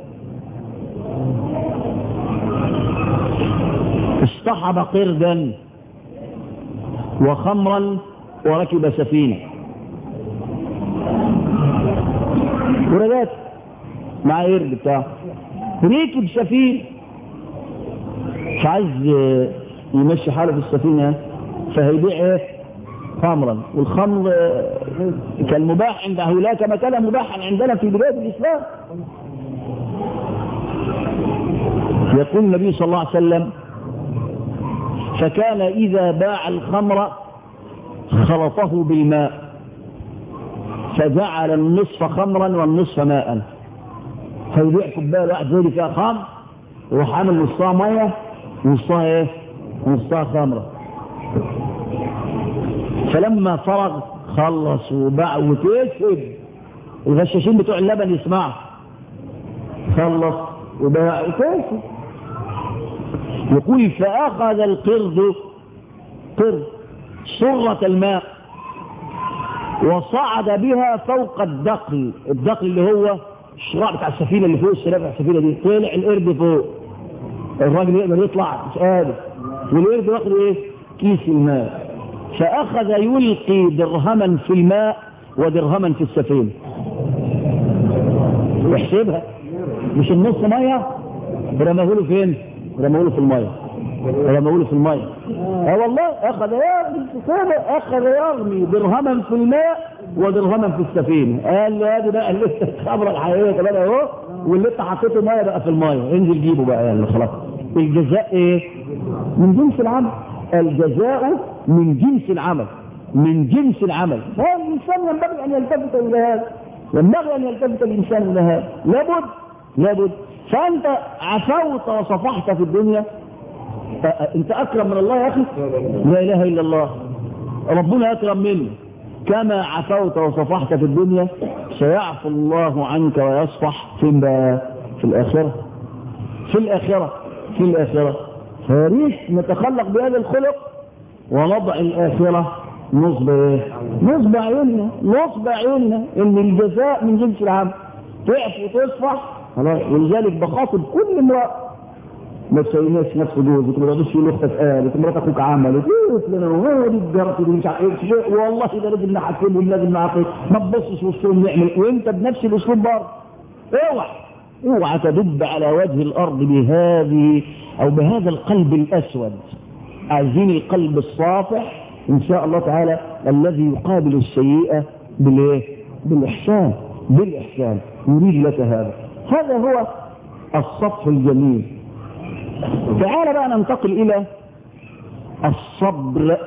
اصطحب قردا وخمرا وركب سفينة. ورجات مع قرد بتاعه ركب سفينة. مش عايز يمشي حاله في السفينة فهيبيع إيه؟ خمرا والخمر كان مباح عند هؤلاء كما كان مباحا عندنا في بدايه الإسلام. يقول النبي صلى الله عليه وسلم فكان إذا باع الخمر خلطه بالماء فجعل النصف خمرا والنصف ماء. فيبيع كوبايه واحد زي فيها خمر وراح عامل نصها مية ونصها إيه؟ ونصها خمرة. فلما فرغ خلص وباع وتسد الغشاشين بتوع اللبن يسمعوا. خلص وباع وتسد يقول فأخذ القرد قرد سرة الماء وصعد بها فوق الدقل. الدقل اللي هو الشراع بتاع السفينة اللي فوق السلاح بتاع السفينة دي. طلع القرد فوق. الراجل يقدر يطلع مش قادر. والقرد واخد إيه؟ كيس الماء. فأخذ يلقي درهما في الماء ودرهما في السفينة. يحسبها. مش النص مية؟ رماه له فين؟ رماه له في المية. رماه له في المية. آه والله أخذ يرمي أخذ يرمي درهما في الماء ودرهما في السفينة. قال له ادي بقى اللي انت الخبرة الحقيقية كمان أهو واللي انت حطيته مية بقى في المية. انزل جيبه بقى يلا خلاص. الجزاء إيه؟ من جنس العمل. الجزاء من جنس العمل من جنس العمل. فالانسان ينبغي أن يلتفت إلى هذا ينبغي أن يلتفت الإنسان إلى هذا. لابد لابد. فأنت عفوت وصفحت في الدنيا. أنت أكرم من الله يا أخي؟ لا إله إلا الله. ربنا أكرم منه كما عفوت وصفحت في الدنيا سيعفو الله عنك ويصفح فين بقى في الآخرة. في الآخرة. في الآخرة. فياريت نتخلق بهذا الخلق. ونضع الآخرة نصب إيه؟ نصب عيوننا نصب عيوننا إن الجزاء من جنس العمل تعفو وتصفح. خلاص. ولذلك بخاطب كل امرأة. ما تسويناش نفس جوزك ما تقعدوش تقول أختك قالت مرات أخوك عملت إيه فلان هو دي الجرس دي مش عارف. إيه والله ده لازم نحكمهم لازم نعاقب ما تبصش وسطهم نعمل وأنت بنفس الأسلوب برضه. اوعى اوعى تدب على وجه الأرض بهذه أو بهذا القلب الأسود. عايزين القلب الصافح. إن شاء الله تعالى الذي يقابل السيئه بالإيه؟ بالإحسان بالإحسان. يريد لك هذا. هذا هو السطح الجميل. تعال بقى ننتقل إلى الصبر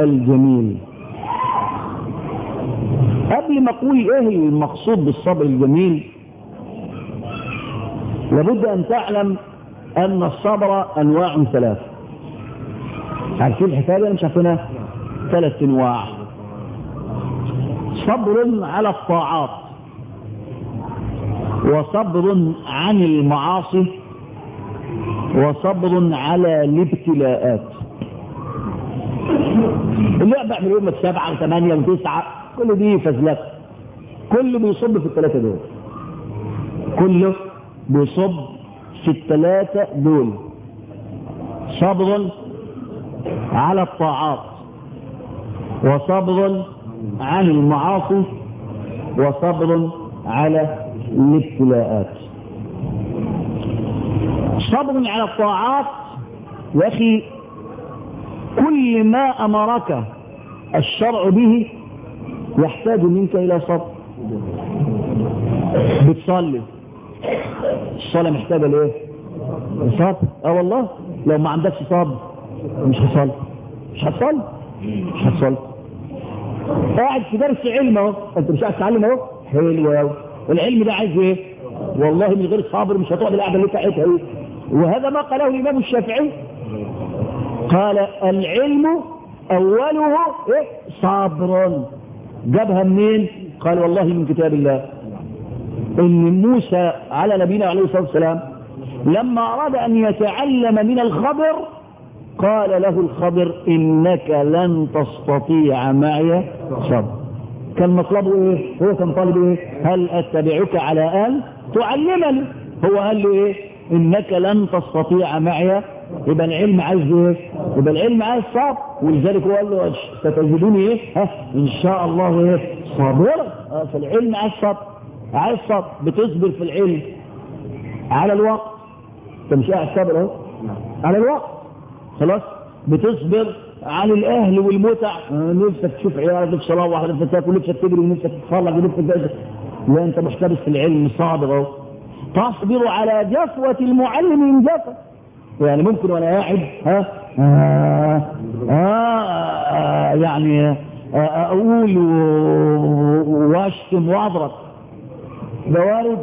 الجميل. قبل ما أقول إيه المقصود بالصبر الجميل لابد أن تعلم أن الصبر أنواع ثلاث عارفين الحكاية دي مش عارفينها ثلاث أنواع. صبر على الطاعات وصبر عن المعاصي وصبر على الابتلاءات. اللعبة إحنا يوم سبعة وثمانية وتسعة كل دي فزلات كله بيصب في الثلاثة دول. كله بيصب في الثلاثة دول. صبر على الطاعات وصبر عن المعاصي وصبر على الابتلاءات. صبر على الطاعات يا أخي كل ما أمرك الشرع به يحتاج منك إلى صبر. بتصلي. الصلاة محتاجة لإيه؟ صبر آه والله لو ما عندكش صبر. مش هتصلي مش هتصلي مش هتصلي قاعد في درس علم اهو. انت مش قاعد تتعلم اهو؟ حلو قوي العلم ده عايز إيه؟ والله من غير صبر مش هتقعد القعدة اللي انت قاعدها إيه؟ وهذا ما قاله الإمام الشافعي. قال العلم أوله إيه؟ صبر جابها منين؟ قال والله من كتاب الله. إن موسى على نبينا عليه الصلاة والسلام لما أراد أن يتعلم من الخبر قال له الخبر إنك لن تستطيع معي صبر. كان مطلبه إيه؟ هو كان طالب إيه؟ هل أتبعك على أن تعلمني؟ هو قال له إيه؟ إنك لن تستطيع معي. يبقى العلم عايز إيه؟ يبقى العلم عايز صبر. ولذلك هو قال له ستجدوني إيه؟ ها إن شاء الله إيه؟ صابر آه فالعلم عايز صبر. عايز صبر. بتصبر في العلم. على الوقت. انت مش قاعد أهو. على الوقت. خلاص؟ بتصبر عن الأهل والمتع. آه نفسك تشوف عيالك نفسك تروح نفسك تاكل نفسك تجري ونفسك تتفرج ونفسك لا أنت محتبس في العلم صابر أهو. تصبر على جفوة المعلم إن جفا يعني ممكن وأنا قاعد ها؟ آه آه يعني آه أقول وأشتم وأضرب. ده وارد.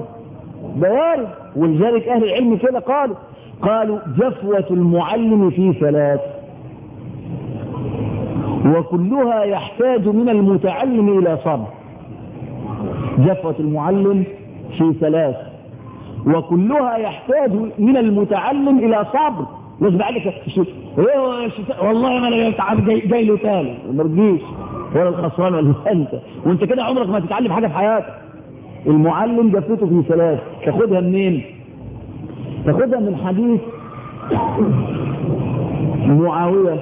ده وارد. ولذلك أهل العلم كده قالوا قالوا جفوة المعلم في ثلاث. وكلها يحتاج من المتعلم إلى صبر. جفوة المعلم في ثلاث. وكلها يحتاج من المتعلم إلى صبر. لازم عليك إيه والله ما أنا تعب جاي, جاي له تاني. ما تجيش ولا الخسران ولا أنت. وأنت كده عمرك ما تتعلم حاجة في حياتك. المعلم جفته في ثلاث. تاخدها منين؟ تاخدها من حديث معاوية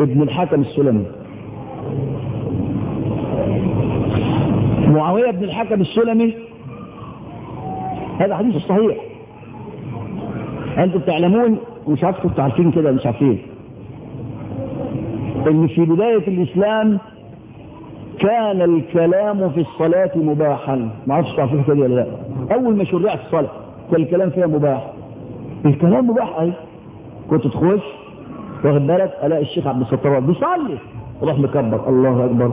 ابن الحكم السلمي. معاوية بن الحكم السلمي هذا حديث صحيح. أنتم تعلمون مش عارف كنتوا عارفين كده مش عارفين. إن في بداية الإسلام كان الكلام في الصلاة مباحا. ما أعرفش تعرفين كده ولا لا. أول ما شرعت الصلاة. كان الكلام فيها مباح. الكلام مباح أي. كنت تخش واخد بالك؟ ألاقي الشيخ عبد الستار بيصلي. أروح مكبر. الله أكبر.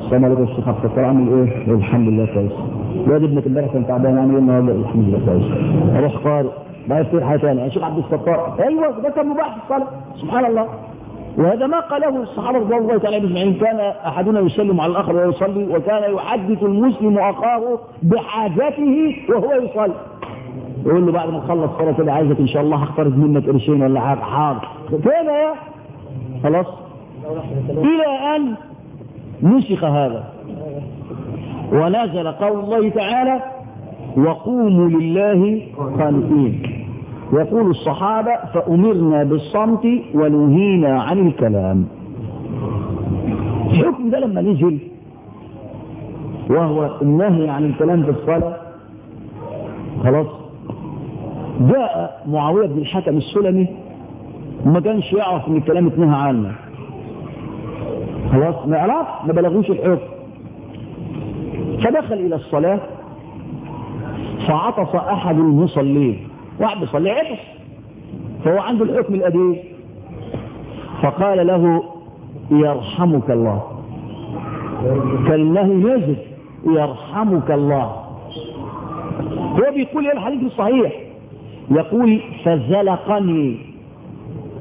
السلام عليكم الشيخ عبد الستار. عامل إيه؟ الحمد لله كويس. الواد ابنك امبارح كان تعبان. عامل إيه النهارده؟ الحمد لله كويس. أروح قارئ. بعد كده حاجة ثانية الشيخ عبد الستار. أيوه ده كان مباح في الصلاة. سبحان الله. وهذا ما قاله الصحابة رضي الله تعالى اجمعين كان أحدنا يسلم على الآخر وهو يصلي وكان يحدث المسلم أخاه بحاجته وهو يصلي. يقول له بعد ما تخلص صلاه كده عايزك إن شاء الله هقترض منك قرشين ولا حاجة. حاضر. كده يا؟ خلاص. إلى أن نسخ هذا. ونزل قول الله تعالى وقوموا لله قانتين يقول الصحابة فأمرنا بالصمت ونهينا عن الكلام. الحكم ده لما نزل وهو النهي عن الكلام في الصلاة خلاص. جاء معاوية بن الحكم السلمي ما كانش يعرف إن الكلام اتنهى عنه. خلاص ما يعرف ما بلغوش الحكم فدخل إلى الصلاة فعطس أحد المصلين. واحد بيصلي عطس فهو عنده الحكم القديم فقال له يرحمك الله. كالنهي نزل يرحمك الله. هو بيقول إيه الحديث الصحيح؟ يقول فزلقني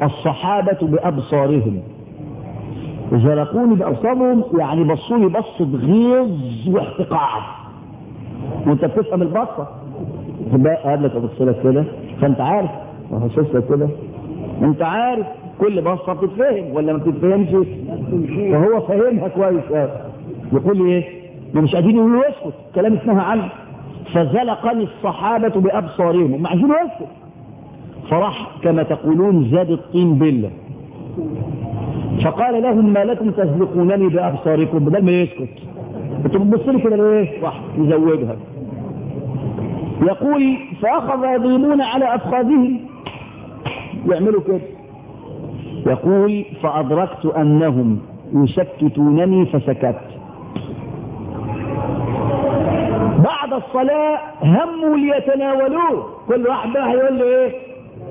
الصحابة بأبصارهم. زلقوني بأبصارهم يعني بصوني بصة غيظ واحتقار وانت بتفهم البصة. تبقى قابلك ابص لك كده. فأنت عارف. وهشوف لك كده. أنت عارف كل بصة بتتفهم ولا ما بتتفهمش؟ فهو فاهمها كويس. قوي يقول إيه؟ ما مش قادرين يقولوا اسكت. كلام اسمها عنه فزلقني الصحابة بأبصارهم. هم عايزين يسكت فراح كما تقولون زاد الطين بلة فقال لهم ما لكم تزلقونني بأبصاركم؟ بدل ما يسكت. أنتوا بتبصوا كده ليه؟ راح يزودها. يقول فأخذ يضربون على أفخاذهم. يعملوا كده. يقول فأدركت أنهم يسكتونني فسكت. الصلاة هموا ليتناولوه. كل واحد بقى هيقول له إيه؟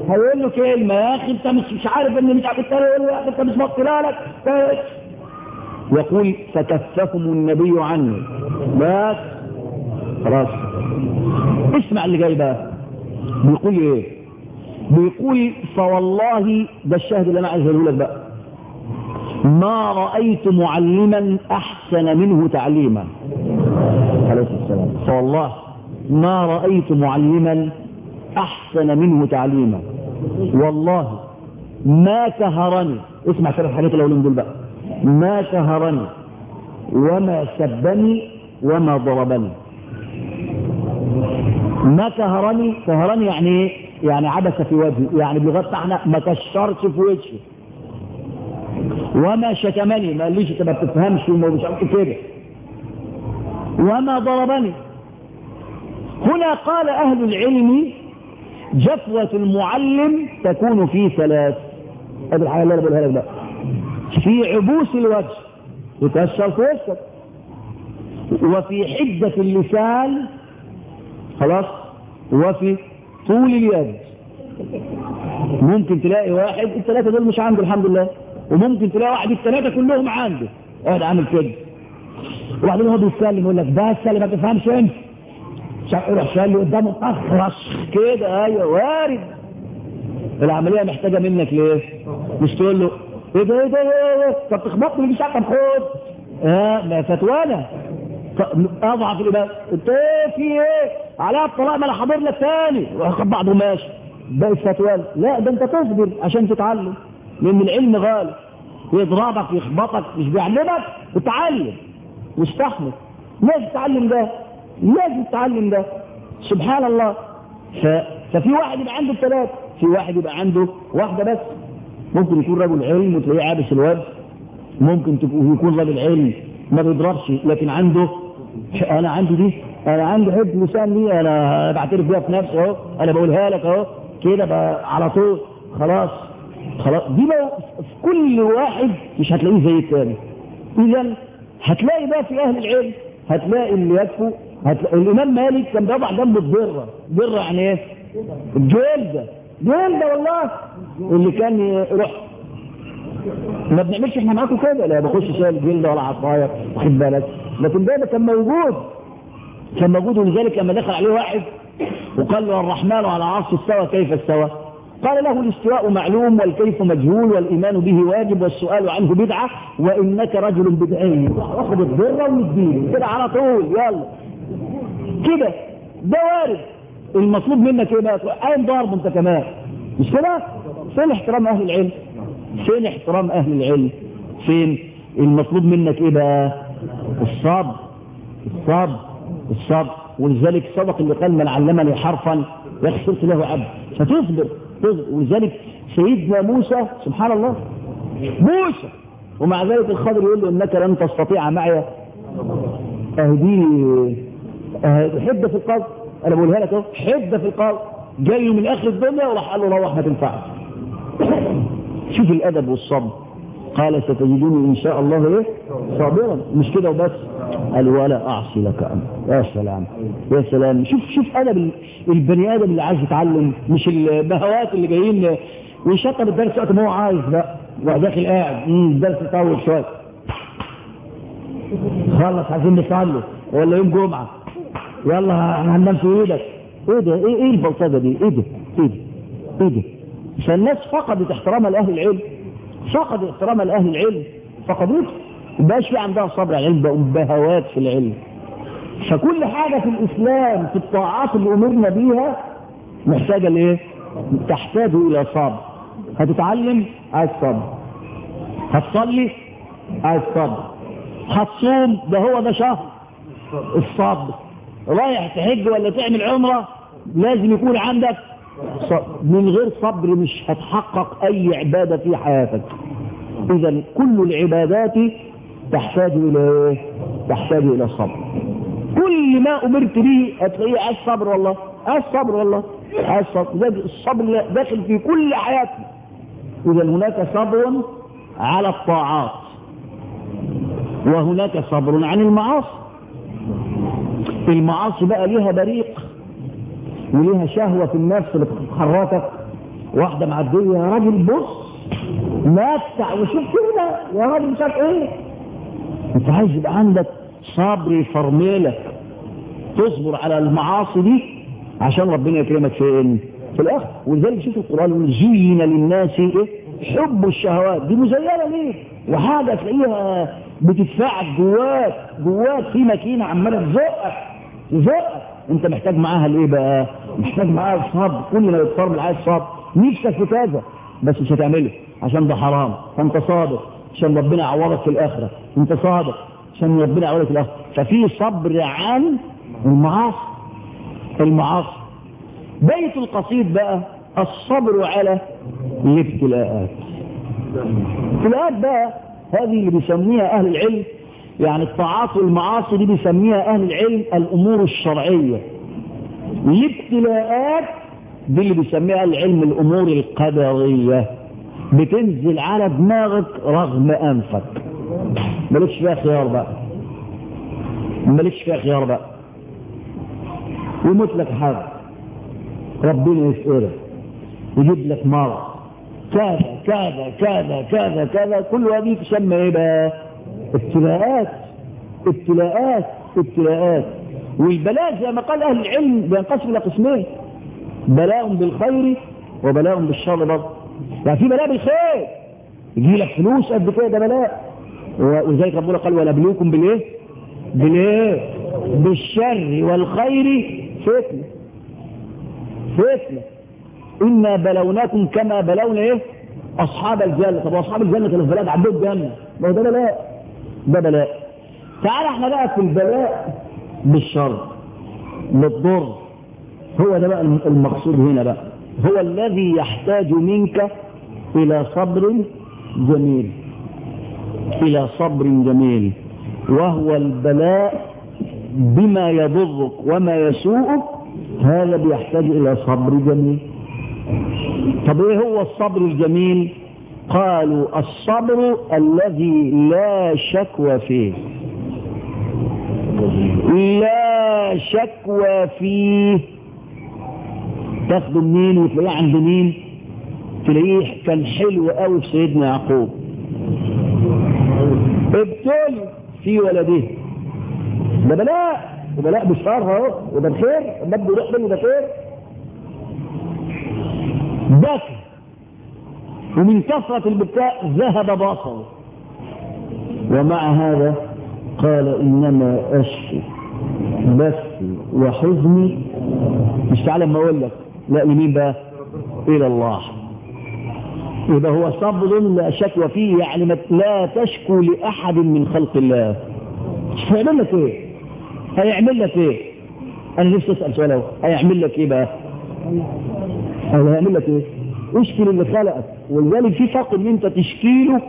هيقول له كلمة. يا أخي أنت مش مش عارف ان مش عارف. له يا أخي أنت مش مغفر لك يقول فكفهم النبي عنه. بس. خلاص. اسمع اللي جاي بقى. بيقول إيه؟ بيقول فوالله ده الشاهد اللي أنا عايز أقوله لك بقى. ما رأيت معلما أحسن منه تعليما. عليه السلام. فوالله ما رأيت معلما أحسن منه تعليما. والله ما كهرني. اسمع شرح الحاجات الاولين دول بقى. ما كهرني وما سبني وما ضربني. ما كهرني كهرني يعني إيه؟ يعني عبس في وجهي يعني بلغتنا إحنا ما كشرش في وجهي. وما شتمني ما قاليش انت ما بتفهمش وما مش عارف كده. وما ضربني. هنا قال أهل العلم جفوة المعلم تكون في ثلاث. هذه الحاجة اللي أنا بقولها لك بقى في عبوس الوجه يكسر وجهك وفي حدة اللسان خلاص. وفي طول اليد. ممكن تلاقي واحد الثلاثة دول مش عنده الحمد لله. وممكن تلاقي واحد الثلاثة كلهم عنده واحد عامل كده. واحد هو بيتكلم يقول لك بس اللي ما تفهمش انت. يروح شال قدامه؟ اخرس كده أيوه وارد. العملية محتاجة منك ليه؟ مش تقول له إيه ده إيه ده إيه ده طب تخبطني مش عارف خد. آه ما فتوانا. أضعف الايمان انت إيه في إيه؟ عليها الطلاق ما أنا حاضر لك تاني. وأخد بعضه ماشي باقي فتوانا لا ده أنت تصبر عشان تتعلم. لأن العلم غالي. يضربك يخبطك مش بيعلمك. وتعلم. واستحمل لازم تتعلم ده؟ لازم تتعلم ده؟ سبحان الله. ف... ففي واحد يبقى عنده ثلاث في واحد يبقى عنده واحدة بس. ممكن يكون رجل علم وتلاقيه عابس الوجه ممكن يكون رجل علم ما بيضربش لكن عنده أنا عندي دي أنا عندي حب لسان دي أنا بعترف بيها في نفسي أهو أنا بقولها لك أهو. كده على طول. خلاص. خلاص. دي بقى في كل واحد مش هتلاقيه زي الثاني اذا هتلاقي بقى في أهل العلم هتلاقي اللي يكفوا هتلاقي الإمام مالك كان بيضع جنبه الضره ضره يعني إيه؟ الجلدة. جلدة والله. اللي كان يروح ما بنعملش إحنا معاكم كده. لا بخش شايل جلدة ولا عصاية واخد بالك؟ لكن ده كان موجود. كان موجود ولذلك لما دخل عليه واحد وقال له الرحمن على عرش استوى كيف استوى؟ قال له الاستواء معلوم والكيف مجهول والإيمان به واجب والسؤال عنه بدعة وإنك رجل بدعي واخد الضرة ومديني كده على طول يلا. كده ده وارد. المطلوب منك إيه بقى؟ قايم ضارب أنت كمان؟ مش كده؟ فين احترام أهل العلم؟ فين احترام أهل العلم؟ فين المطلوب منك إيه بقى؟ الصبر الصبر الصبر. ولذلك صدق اللي قال من علمني حرفا يخسرت له عبد. فتصبر. تصبر ولذلك سيدنا موسى سبحان الله موسى! ومع ذلك الخضر يقول له إنك لن تستطيع معي. اهديني حده في القلب. أنا بقولها لك أهو حده في القلب. جاي من آخر الدنيا وراح قال له روح ما تنفعش شوف الأدب والصبر. قال ستجدوني إن شاء الله إيه؟ صابرا. مش كده وبس. قال ولا أعصي لك أمر يا سلام. يا سلام. شوف شوف ادب البني آدم اللي عايز يتعلم مش البهوات اللي جايين ويشطب الدرس وقت ما هو عايز بقى وداخل قاعد. الدرس يطول شوية. خلص عايزين نصلي. ولا يوم جمعة. يلا هننام في إيدك. إيه ده؟ إيه إيه البلطجة دي؟ إيه ده؟ إيه ده؟ إيه ده؟ فالناس فقدت احترامها لأهل العلم. فقدت احترامها لأهل العلم. فقدت مبقاش في عندها صبر على العلم بقوا بهوات في العلم. فكل حاجة في الإسلام في الطاعات اللي أمرنا بيها محتاجة لإيه؟ تحتاج إلى صبر. هتتعلم؟ عايز صبر. هتصلي؟ عايز صبر. هتصوم؟ ده هو ده شهر. الصبر. رايح تحج ولا تعمل عمرة؟ لازم يكون عندك صبر. من غير صبر مش هتحقق أي عبادة في حياتك. إذا كل العبادات تحتاج إلى إيه؟ تحتاج إلى صبر كل ما أمرت به هتلاقيه عايز صبر والله عايز صبر والله عايز صبر الصبر داخل في كل حياتنا إذا هناك صبر على الطاعات وهناك صبر عن المعاصي. المعاصي بقى ليها بريق وليها شهوة في النفس اللي بتتحركك واحدة معدية يا راجل بص مفتع وشوف كده يا راجل مش عارف إيه. أنت عايز يبقى عندك صبر يفرملك تصبر على المعاصي دي عشان ربنا يكرمك فين في الآخر. ولذلك شوف القرآن زين للناس إيه؟ حب الشهوات. دي مزينة ليه؟ وحاجة تلاقيها بتدفعك جواك جواك في ماكينة عمالة تزقك تزقك. أنت محتاج معاها الايه بقى؟ محتاج معاها الصبر كل ما يتفرمل عايز صبر. نفسك في كذا بس مش هتعمله عشان ده حرام. فأنت صادق عشان ربنا يعوضك في الآخرة. أنت صادق عشان ربنا يعوضك في الآخرة. ففي صبر عن المعاصي المعاصي. بيت القصيد بقى الصبر على الابتلاءات الابتلاءات بقى هذه اللي بيسميها أهل العلم. يعني الطاعات والمعاصي دي بيسميها أهل العلم الأمور الشرعية. الابتلاءات دي اللي بيسميها العلم الأمور القدرية. بتنزل على دماغك رغم أنفك. مالكش فيها خيار بقى. مالكش فيها خيار بقى. يموت لك حد. ربنا يسألك يجيب لك مرض. كذا كذا كذا كذا كذا. كل هذه تسمى إيه بقى؟ ابتلاءات. ابتلاءات ابتلاءات. والبلاء زي ما قال أهل العلم بينقسم إلى قسمين. بلاء بالخير وبلاء بالشر برضه. يعني في بلاء بالخير. يجي لك فلوس قد كده ده بلاء ولذلك ربنا قال ونبلوكم بالإيه؟ بالإيه؟ بالشر والخير. فتنه فتنه إنا بلوناكم كما بلونا إيه؟ أصحاب الجنة. طب أصحاب الجنة كانوا في بلاد عندهم جنه ما هو ده بلاء ده بلاء تعال إحنا بقى في البلاء بالشر. بالضر. هو ده بقى المقصود هنا بقى. هو الذي يحتاج منك إلى صبر جميل. إلى صبر جميل. وهو البلاء بما يضرك وما يسوءك. هذا بيحتاج إلى صبر جميل. طب إيه هو الصبر الجميل؟ قالوا الصبر الذي لا شكوى فيه. لا شكوى فيه تاخده منين وتلاقيه عند مين؟ تلاقيه كان حلو قوي في سيدنا يعقوب. ابتلي في ولده. ده بلاء وبلاء بشار اهو وده الخير ده بيروح منه ده خير. بكى ومن كثرة البكاء ذهب بصره ومع هذا قال إنما أشكي بثي وحزني. مش تعالى ما أقول لك. لا لمين بقى إلى الله. يبقى هو صبر لا شكوى فيه يعني لا تشكو لأحد من خلق الله. هيعمل لك إيه؟ هيعمل لك إيه؟ أنا نفسي أسأل سؤال أهو. هيعمل لك إيه بقى؟ هو هيعمل لك إيه؟ اشكي اللي خلقك. ولذلك في فرق إن أنت تشكي له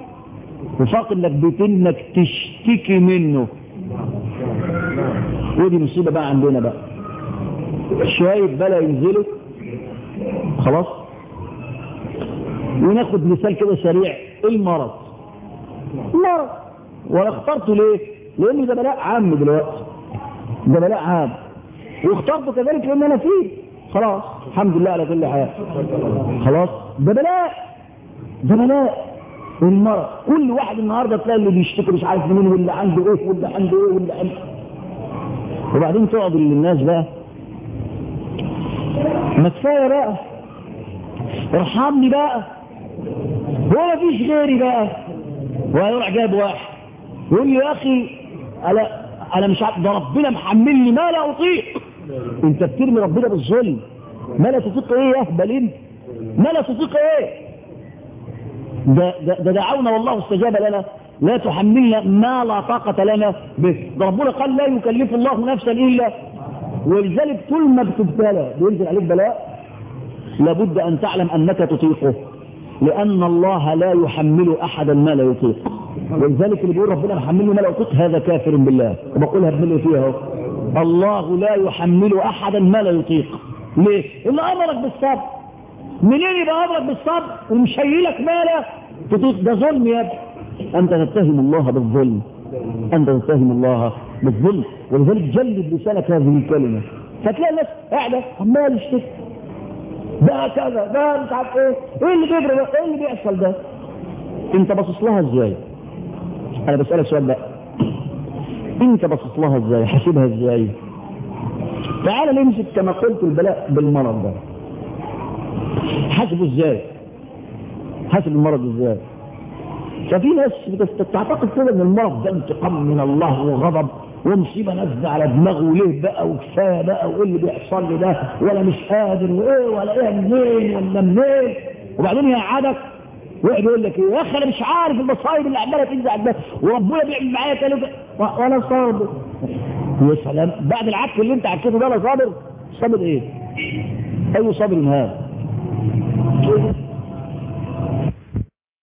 وفرق إنك بتنك تشتكي منه. ودي مصيبة بقى عندنا بقى. شوية بلا ينزلوا خلاص؟ وناخد مثال كده سريع. المرض؟ مرض. وأنا اخترته ليه؟ لأن ده بلاء عام دلوقتي. ده بلاء عام. واخترته كذلك لأن أنا فيه. خلاص الحمد لله على كل حال. خلاص؟ ده بلاء. ده بلاء. المرض كل واحد النهارده تلاقي اللي بيشتكي مش عارف منين واللي عنده إيه واللي عنده إيه واللي عنده وبعدين تقعد للناس بقى ما كفايه بقى. ارحمني بقى. هو ما فيش غيري بقى. ويروح جايب واحد. يقول لي يا أخي أنا أنا مش عارف ده ربنا محملني ما لا أطيق. أنت بترمي ربنا بالظلم. ما لا تطيق إيه يا اهبل أنت. ما لا تطيق إيه؟ ده, ده دعونا والله استجاب لنا. لا تحملنا ما لا طاقة لنا به. ده ربنا قال لا يكلف الله نفسا إلا ولذلك طول ما بتبتلى بينزل عليك بلاء لابد أن تعلم أنك تطيقه لأن الله لا يحمل أحدا ما لا يطيق. ولذلك اللي بيقول ربنا محمله ما لا يطيق هذا كافر بالله. وبقولها بملء فيها الله لا يحمل أحدا ما لا يطيق. ليه؟ اللي أمرك بالصبر. منين يبقى أمرك بالصبر؟ ومشيلك ما لا تطيق. ده ظلم يا ابني. أنت تتهم الله بالظلم. أنت تتهم الله بالظلم ولذلك جلد لسانك هذه الكلمة. فتلاقي الناس قاعدة عمال يشتكي؟ ده كذا ده مش عارف إيه. إيه اللي بيجري؟ ده إيه اللي بيحصل ده؟ أنت باصص لها إزاي؟ أنا بسألك سؤال بقى. أنت باصص لها إزاي؟ حاسبها إزاي؟ تعال نمسك كما قلت البلاء بالمرض ده. حاسبه إزاي؟ حاسب المرض إزاي؟ ففي ناس بتعتقد كده إن المرض ده انتقام من الله وغضب ومصيبه نازله على دماغه وليه بقى وكفاية بقى وإيه اللي بيحصل لي ده ولا مش قادر وإيه ولا إيه منين ولا منين؟ وبعدين يقعدك ويقعد يقول لك إيه يا أخي أنا مش عارف المصايب اللي عمالة تنزل على وربنا بيعمل معايا كده وأنا صابر. يا سلام. بعد العك اللي أنت عكيته ده أنا صابر؟ صابر إيه؟ أي صابر هذا؟